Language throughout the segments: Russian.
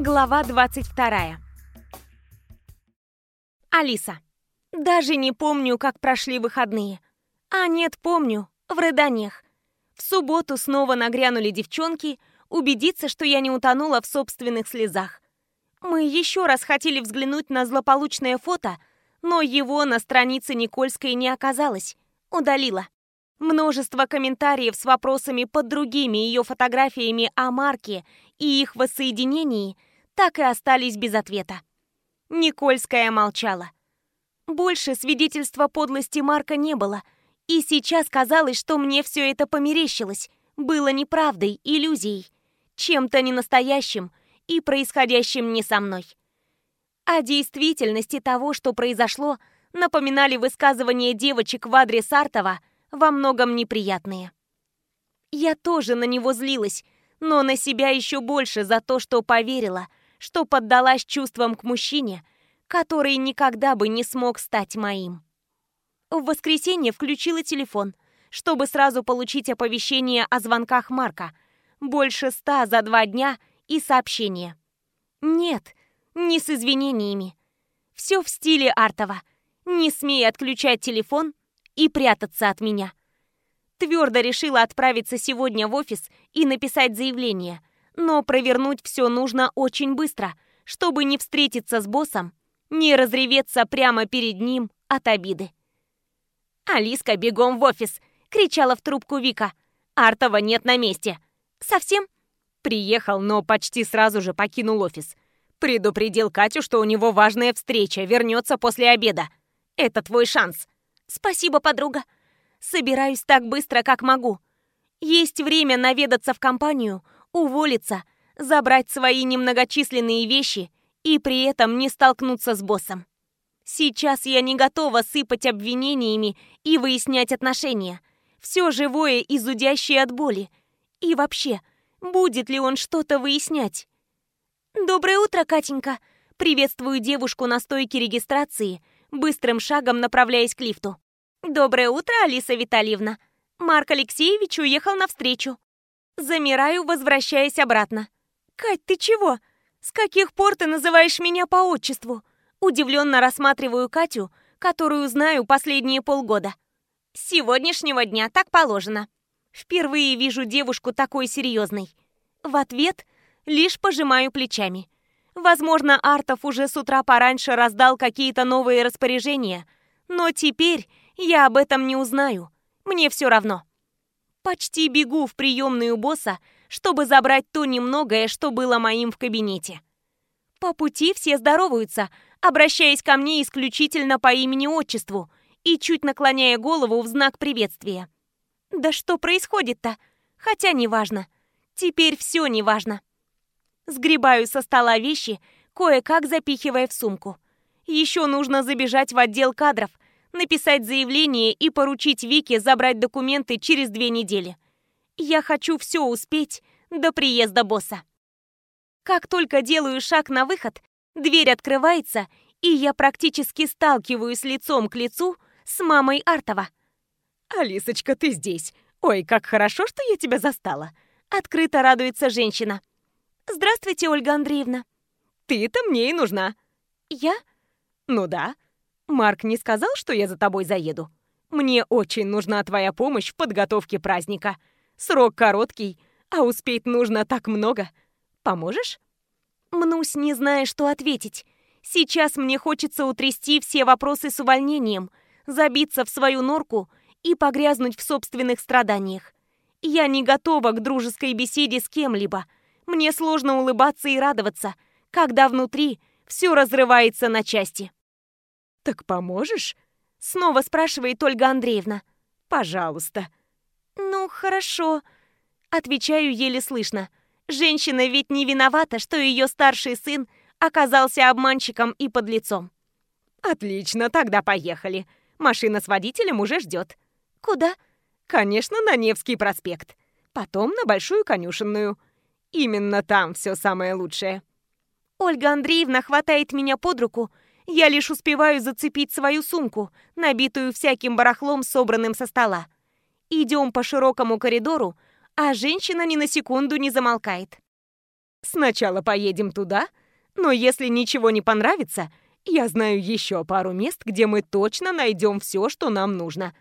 Глава 22. Алиса. Даже не помню, как прошли выходные. А нет, помню, в рыданиях. В субботу снова нагрянули девчонки, убедиться, что я не утонула в собственных слезах. Мы еще раз хотели взглянуть на злополучное фото, но его на странице Никольской не оказалось. Удалила. Множество комментариев с вопросами под другими ее фотографиями о Марке и их воссоединении – так и остались без ответа. Никольская молчала. Больше свидетельства подлости Марка не было, и сейчас казалось, что мне все это померещилось, было неправдой, иллюзией, чем-то ненастоящим и происходящим не со мной. О действительности того, что произошло, напоминали высказывания девочек в адрес Артова, во многом неприятные. Я тоже на него злилась, но на себя еще больше за то, что поверила – что поддалась чувствам к мужчине, который никогда бы не смог стать моим. В воскресенье включила телефон, чтобы сразу получить оповещение о звонках Марка. Больше ста за два дня и сообщение. Нет, не с извинениями. Все в стиле Артова. Не смей отключать телефон и прятаться от меня. Твердо решила отправиться сегодня в офис и написать заявление – но провернуть все нужно очень быстро, чтобы не встретиться с боссом, не разреветься прямо перед ним от обиды. «Алиска, бегом в офис!» — кричала в трубку Вика. «Артова нет на месте». «Совсем?» Приехал, но почти сразу же покинул офис. Предупредил Катю, что у него важная встреча, вернется после обеда. Это твой шанс. Спасибо, подруга. Собираюсь так быстро, как могу. Есть время наведаться в компанию, уволиться, забрать свои немногочисленные вещи и при этом не столкнуться с боссом. Сейчас я не готова сыпать обвинениями и выяснять отношения. Все живое и зудящее от боли. И вообще, будет ли он что-то выяснять? «Доброе утро, Катенька!» Приветствую девушку на стойке регистрации, быстрым шагом направляясь к лифту. «Доброе утро, Алиса Витальевна!» Марк Алексеевич уехал навстречу. Замираю, возвращаясь обратно. «Кать, ты чего? С каких пор ты называешь меня по отчеству?» Удивленно рассматриваю Катю, которую знаю последние полгода. С сегодняшнего дня так положено. Впервые вижу девушку такой серьезной. В ответ лишь пожимаю плечами. Возможно, Артов уже с утра пораньше раздал какие-то новые распоряжения, но теперь я об этом не узнаю. Мне все равно. Почти бегу в приемную босса, чтобы забрать то немногое, что было моим в кабинете. По пути все здороваются, обращаясь ко мне исключительно по имени-отчеству и чуть наклоняя голову в знак приветствия. Да что происходит-то? Хотя неважно. Теперь все неважно. Сгребаю со стола вещи, кое-как запихивая в сумку. Еще нужно забежать в отдел кадров – написать заявление и поручить Вике забрать документы через две недели. Я хочу все успеть до приезда босса. Как только делаю шаг на выход, дверь открывается, и я практически сталкиваюсь лицом к лицу с мамой Артова. «Алисочка, ты здесь. Ой, как хорошо, что я тебя застала!» Открыто радуется женщина. «Здравствуйте, Ольга Андреевна». «Ты-то мне и нужна». «Я?» «Ну да. Марк не сказал, что я за тобой заеду? Мне очень нужна твоя помощь в подготовке праздника. Срок короткий, а успеть нужно так много. Поможешь? Мнусь, не зная, что ответить. Сейчас мне хочется утрясти все вопросы с увольнением, забиться в свою норку и погрязнуть в собственных страданиях. Я не готова к дружеской беседе с кем-либо. Мне сложно улыбаться и радоваться, когда внутри все разрывается на части. «Так поможешь?» Снова спрашивает Ольга Андреевна. «Пожалуйста». «Ну, хорошо». Отвечаю еле слышно. Женщина ведь не виновата, что ее старший сын оказался обманщиком и подлецом. «Отлично, тогда поехали. Машина с водителем уже ждет». «Куда?» «Конечно, на Невский проспект. Потом на Большую конюшенную. Именно там все самое лучшее». Ольга Андреевна хватает меня под руку я лишь успеваю зацепить свою сумку, набитую всяким барахлом, собранным со стола. Идем по широкому коридору, а женщина ни на секунду не замолкает. Сначала поедем туда, но если ничего не понравится, я знаю еще пару мест, где мы точно найдем все, что нам нужно.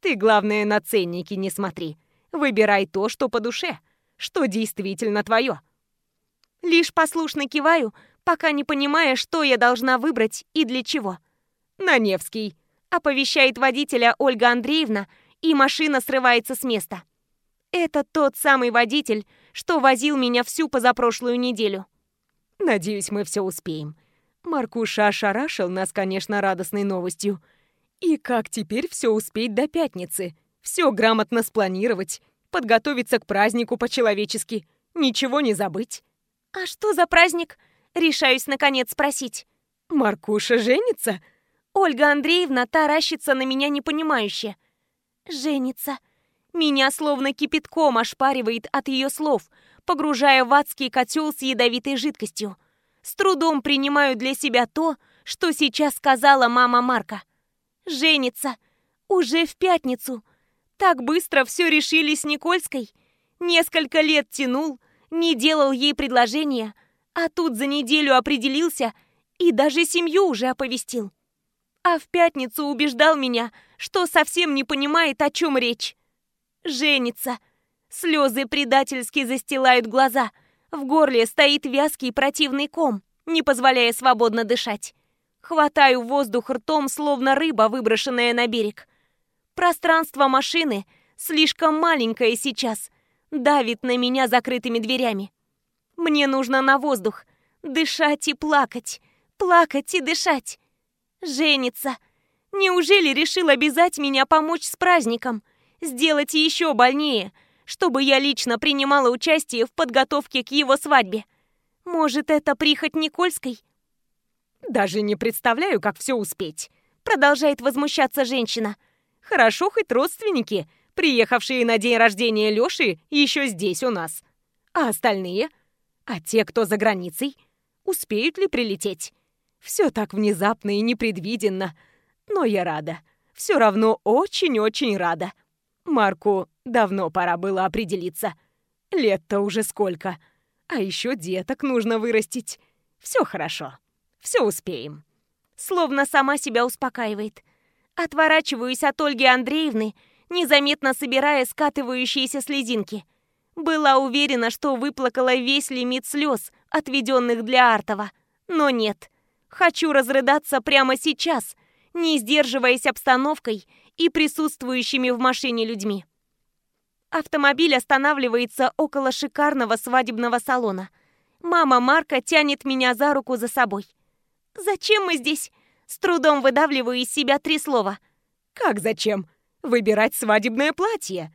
Ты, главное, на ценники не смотри. Выбирай то, что по душе, что действительно твое. Лишь послушно киваю, пока не понимая, что я должна выбрать и для чего. На Невский. Оповещает водителя Ольга Андреевна, и машина срывается с места. Это тот самый водитель, что возил меня всю позапрошлую неделю. Надеюсь, мы все успеем. Маркуша ошарашил нас, конечно, радостной новостью. И как теперь все успеть до пятницы? Все грамотно спланировать, подготовиться к празднику по-человечески, ничего не забыть. «А что за праздник?» Решаюсь, наконец, спросить. «Маркуша женится?» Ольга Андреевна таращится на меня непонимающе. «Женится». Меня словно кипятком ошпаривает от ее слов, погружая в адский котел с ядовитой жидкостью. С трудом принимаю для себя то, что сейчас сказала мама Марка. «Женится. Уже в пятницу. Так быстро все решили с Никольской. Несколько лет тянул, не делал ей предложения, а тут за неделю определился и даже семью уже оповестил. А в пятницу убеждал меня, что совсем не понимает, о чем речь. Женится. Слезы предательски застилают глаза. В горле стоит вязкий противный ком, не позволяя свободно дышать. Хватаю воздух ртом, словно рыба, выброшенная на берег. Пространство машины слишком маленькое сейчас, давит на меня закрытыми дверями. Мне нужно на воздух, дышать и плакать, плакать и дышать. Женится. Неужели решил обязать меня помочь с праздником, сделать еще больнее, чтобы я лично принимала участие в подготовке к его свадьбе? Может, это прихоть Никольской? Даже не представляю, как все успеть. Продолжает возмущаться женщина. Хорошо хоть родственники, приехавшие на день рождения Лёши, еще здесь у нас. А остальные? А те, кто за границей? Успеют ли прилететь? Все так внезапно и непредвиденно. Но я рада. Все равно очень-очень рада. Марку давно пора было определиться. Лет-то уже сколько. А еще деток нужно вырастить. Все хорошо. Все успеем. Словно сама себя успокаивает. Отворачиваюсь от Ольги Андреевны, незаметно собирая скатывающиеся слезинки. Была уверена, что выплакала весь лимит слез, отведенных для Артова. Но нет. Хочу разрыдаться прямо сейчас, не сдерживаясь обстановкой и присутствующими в машине людьми. Автомобиль останавливается около шикарного свадебного салона. Мама Марка тянет меня за руку за собой. «Зачем мы здесь?» С трудом выдавливаю из себя три слова. «Как зачем? Выбирать свадебное платье!»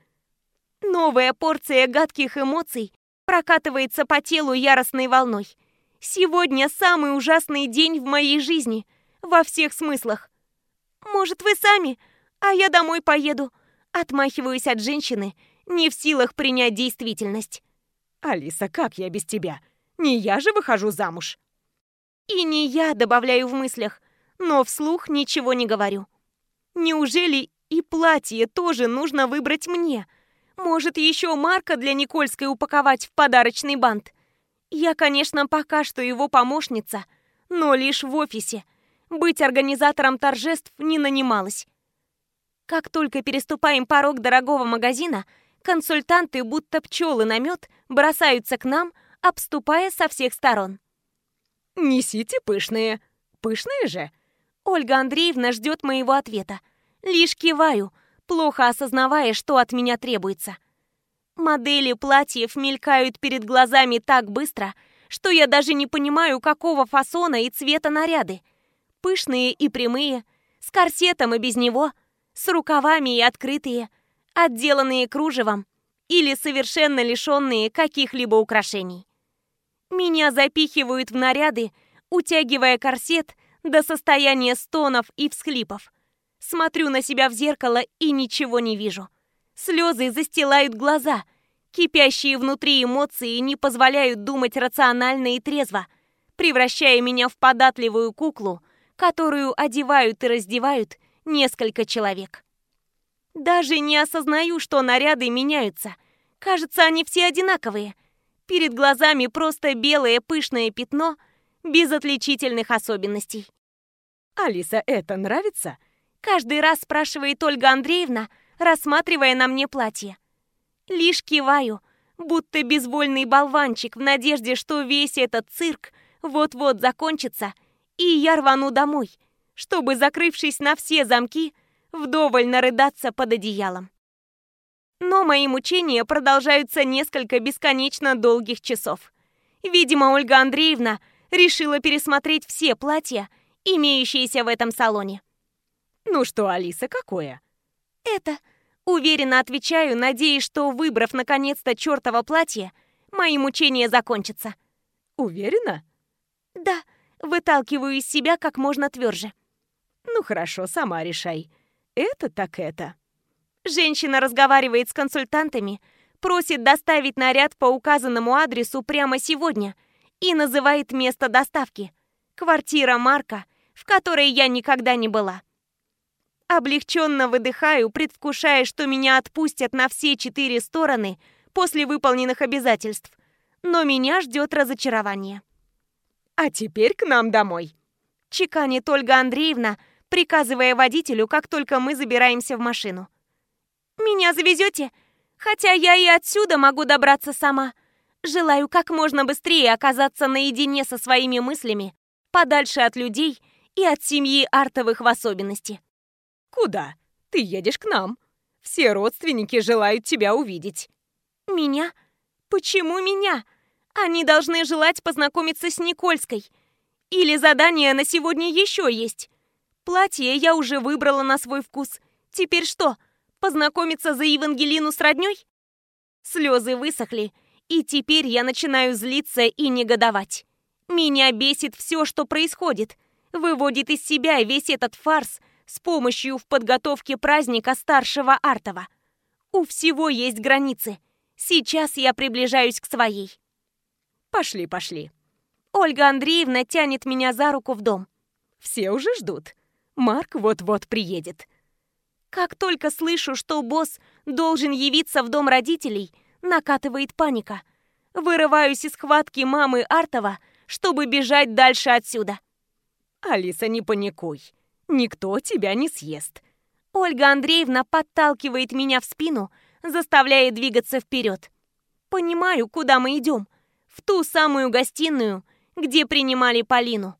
Новая порция гадких эмоций прокатывается по телу яростной волной. Сегодня самый ужасный день в моей жизни, во всех смыслах. Может, вы сами, а я домой поеду. Отмахиваюсь от женщины, не в силах принять действительность. Алиса, как я без тебя? Не я же выхожу замуж. И не я, добавляю в мыслях, но вслух ничего не говорю. Неужели и платье тоже нужно выбрать мне? Может, еще Марка для Никольской упаковать в подарочный бант? Я, конечно, пока что его помощница, но лишь в офисе. Быть организатором торжеств не нанималась. Как только переступаем порог дорогого магазина, консультанты, будто пчелы на мед, бросаются к нам, обступая со всех сторон. «Несите пышные. Пышные же?» Ольга Андреевна ждет моего ответа. Лишь киваю, плохо осознавая, что от меня требуется. Модели платьев мелькают перед глазами так быстро, что я даже не понимаю, какого фасона и цвета наряды. Пышные и прямые, с корсетом и без него, с рукавами и открытые, отделанные кружевом или совершенно лишенные каких-либо украшений. Меня запихивают в наряды, утягивая корсет до состояния стонов и всхлипов. Смотрю на себя в зеркало и ничего не вижу. Слезы застилают глаза. Кипящие внутри эмоции не позволяют думать рационально и трезво, превращая меня в податливую куклу, которую одевают и раздевают несколько человек. Даже не осознаю, что наряды меняются. Кажется, они все одинаковые. Перед глазами просто белое пышное пятно без отличительных особенностей. «Алиса, это нравится?» Каждый раз спрашивает Ольга Андреевна, рассматривая на мне платье. Лишь киваю, будто безвольный болванчик в надежде, что весь этот цирк вот-вот закончится, и я рвану домой, чтобы, закрывшись на все замки, вдоволь нарыдаться под одеялом. Но мои мучения продолжаются несколько бесконечно долгих часов. Видимо, Ольга Андреевна решила пересмотреть все платья, имеющиеся в этом салоне. «Ну что, Алиса, какое?» «Это...» Уверенно отвечаю, надеясь, что, выбрав наконец-то чертово платье, мои мучения закончатся. Уверена? Да, выталкиваю из себя как можно тверже. Ну хорошо, сама решай. Это так это. Женщина разговаривает с консультантами, просит доставить наряд по указанному адресу прямо сегодня и называет место доставки. Квартира Марка, в которой я никогда не была. Облегченно выдыхаю, предвкушая, что меня отпустят на все четыре стороны после выполненных обязательств. Но меня ждет разочарование. «А теперь к нам домой», — чеканит Ольга Андреевна, приказывая водителю, как только мы забираемся в машину. «Меня завезете? Хотя я и отсюда могу добраться сама. Желаю как можно быстрее оказаться наедине со своими мыслями, подальше от людей и от семьи Артовых в особенности». «Куда? Ты едешь к нам. Все родственники желают тебя увидеть». «Меня? Почему меня? Они должны желать познакомиться с Никольской. Или задание на сегодня еще есть. Платье я уже выбрала на свой вкус. Теперь что, познакомиться за Евангелину с роднёй?» Слезы высохли, и теперь я начинаю злиться и негодовать. Меня бесит все, что происходит. Выводит из себя весь этот фарс с помощью в подготовке праздника старшего Артова. У всего есть границы. Сейчас я приближаюсь к своей. Пошли, пошли. Ольга Андреевна тянет меня за руку в дом. Все уже ждут. Марк вот-вот приедет. Как только слышу, что босс должен явиться в дом родителей, накатывает паника. Вырываюсь из схватки мамы Артова, чтобы бежать дальше отсюда. Алиса, не паникуй. Никто тебя не съест. Ольга Андреевна подталкивает меня в спину, заставляя двигаться вперед. Понимаю, куда мы идем. В ту самую гостиную, где принимали Полину.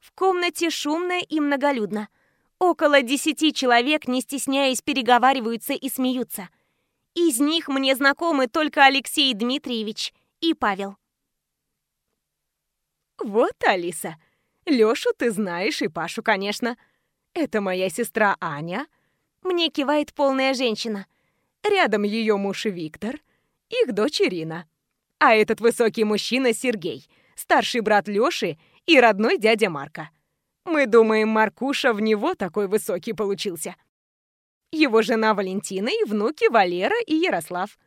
В комнате шумно и многолюдно. Около десяти человек, не стесняясь, переговариваются и смеются. Из них мне знакомы только Алексей Дмитриевич и Павел. «Вот, Алиса, Лёшу ты знаешь и Пашу, конечно. Это моя сестра Аня. Мне кивает полная женщина. Рядом её муж Виктор, их дочь Ирина. А этот высокий мужчина Сергей, старший брат Лёши и родной дядя Марка. Мы думаем, Маркуша в него такой высокий получился. Его жена Валентина и внуки Валера и Ярослав.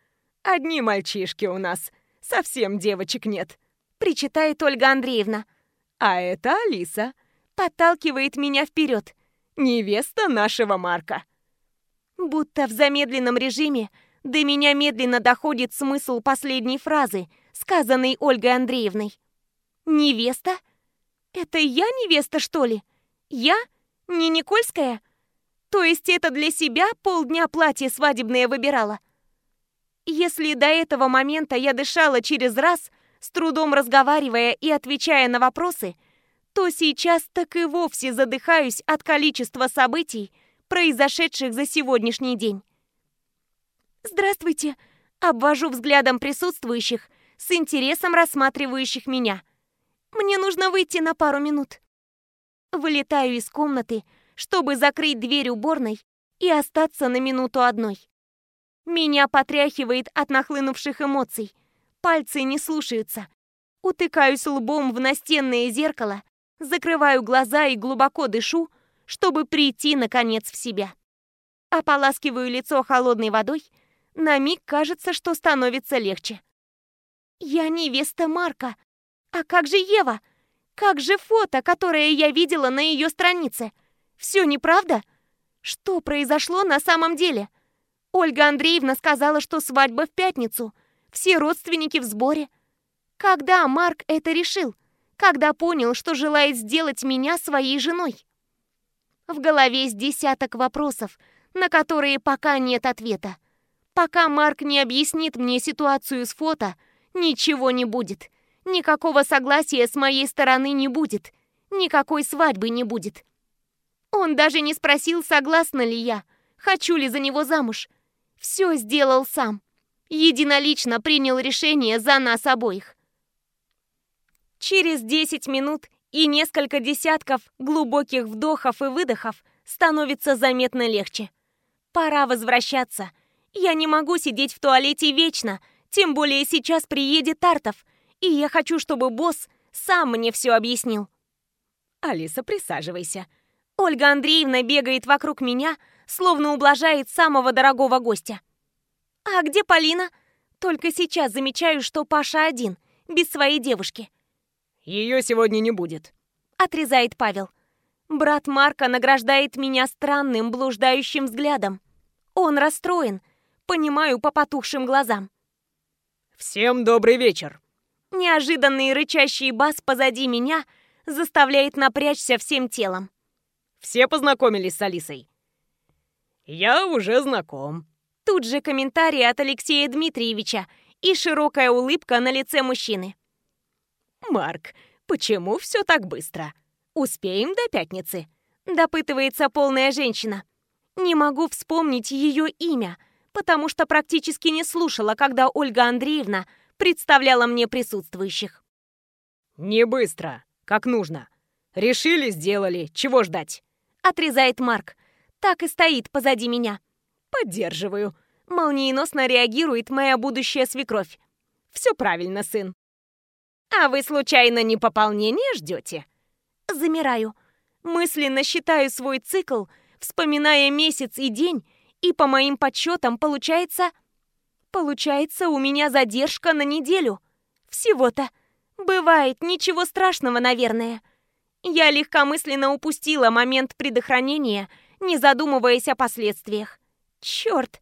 Одни мальчишки у нас, совсем девочек нет. Причитает Ольга Андреевна. А это Алиса. Подталкивает меня вперед. Невеста нашего Марка. Будто в замедленном режиме до меня медленно доходит смысл последней фразы, сказанной Ольгой Андреевной. «Невеста? Это я невеста, что ли? Я? Не Никольская? То есть это для себя полдня платье свадебное выбирала?» Если до этого момента я дышала через раз, с трудом разговаривая и отвечая на вопросы, то сейчас так и вовсе задыхаюсь от количества событий, произошедших за сегодняшний день. «Здравствуйте!» — обвожу взглядом присутствующих, с интересом рассматривающих меня. «Мне нужно выйти на пару минут». Вылетаю из комнаты, чтобы закрыть дверь уборной и остаться на минуту одной. Меня потряхивает от нахлынувших эмоций. Пальцы не слушаются. Утыкаюсь лбом в настенное зеркало, закрываю глаза и глубоко дышу, чтобы прийти, наконец, в себя. Ополаскиваю лицо холодной водой. На миг кажется, что становится легче. Я невеста Марка. А как же Ева? Как же фото, которое я видела на ее странице? Все неправда? Что произошло на самом деле? Ольга Андреевна сказала, что свадьба в пятницу — Все родственники в сборе. Когда Марк это решил? Когда понял, что желает сделать меня своей женой? В голове с десяток вопросов, на которые пока нет ответа. Пока Марк не объяснит мне ситуацию с фото, ничего не будет. Никакого согласия с моей стороны не будет. Никакой свадьбы не будет. Он даже не спросил, согласна ли я, хочу ли за него замуж. Все сделал сам. Единолично принял решение за нас обоих. Через 10 минут и несколько десятков глубоких вдохов и выдохов становится заметно легче. Пора возвращаться. Я не могу сидеть в туалете вечно, тем более сейчас приедет Тартов, и я хочу, чтобы босс сам мне все объяснил. Алиса, присаживайся. Ольга Андреевна бегает вокруг меня, словно ублажает самого дорогого гостя. А где Полина? Только сейчас замечаю, что Паша один, без своей девушки. Ее сегодня не будет. Отрезает Павел. Брат Марка награждает меня странным блуждающим взглядом. Он расстроен, понимаю по потухшим глазам. Всем добрый вечер. Неожиданный рычащий бас позади меня заставляет напрячься всем телом. Все познакомились с Алисой? Я уже знаком. Тут же комментарий от Алексея Дмитриевича и широкая улыбка на лице мужчины. «Марк, почему все так быстро? Успеем до пятницы?» Допытывается полная женщина. Не могу вспомнить ее имя, потому что практически не слушала, когда Ольга Андреевна представляла мне присутствующих. «Не быстро, как нужно. Решили, сделали, чего ждать?» Отрезает Марк. Так и стоит позади меня. «Поддерживаю», — молниеносно реагирует моя будущая свекровь. «Все правильно, сын». «А вы, случайно, не пополнение ждете?» Замираю. Мысленно считаю свой цикл, вспоминая месяц и день, и по моим подсчетам получается... Получается, у меня задержка на неделю. Всего-то. Бывает, ничего страшного, наверное. Я легкомысленно упустила момент предохранения, не задумываясь о последствиях. Черт!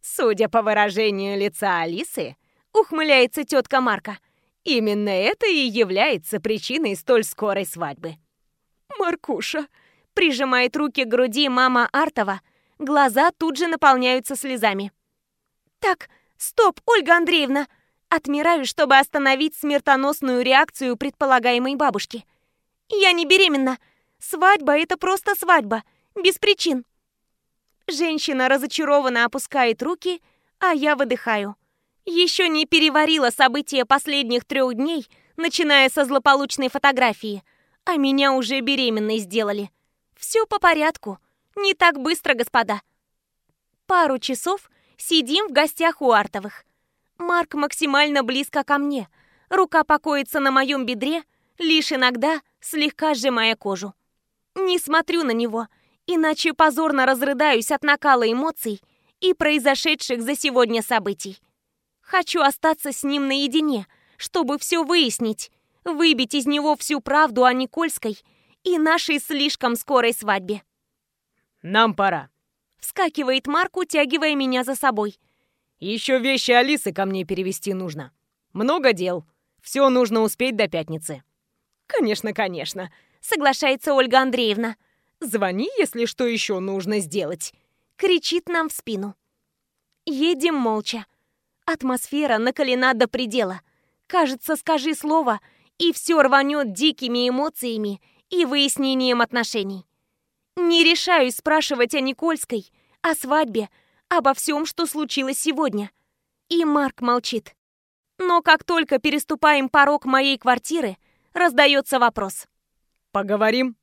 Судя по выражению лица Алисы, ухмыляется тетка Марка, именно это и является причиной столь скорой свадьбы. Маркуша, прижимает руки к груди мама Артова, глаза тут же наполняются слезами. Так, стоп, Ольга Андреевна! Отмираю, чтобы остановить смертоносную реакцию предполагаемой бабушки. Я не беременна. Свадьба — это просто свадьба, без причин. Женщина разочарованно опускает руки, а я выдыхаю. Еще не переварила события последних трех дней, начиная со злополучной фотографии, а меня уже беременной сделали. Все по порядку. Не так быстро, господа. Пару часов сидим в гостях у Артовых. Марк максимально близко ко мне. Рука покоится на моем бедре, лишь иногда слегка сжимая кожу. Не смотрю на него, иначе позорно разрыдаюсь от накала эмоций и произошедших за сегодня событий. Хочу остаться с ним наедине, чтобы все выяснить, выбить из него всю правду о Никольской и нашей слишком скорой свадьбе. «Нам пора», — вскакивает Марк, утягивая меня за собой. «Еще вещи Алисы ко мне перевести нужно. Много дел. Все нужно успеть до пятницы». «Конечно, конечно», — соглашается Ольга Андреевна. «Звони, если что еще нужно сделать», — кричит нам в спину. Едем молча. Атмосфера накалена до предела. Кажется, скажи слово, и все рванет дикими эмоциями и выяснением отношений. Не решаюсь спрашивать о Никольской, о свадьбе, обо всем, что случилось сегодня. И Марк молчит. Но как только переступаем порог моей квартиры, раздается вопрос. «Поговорим?»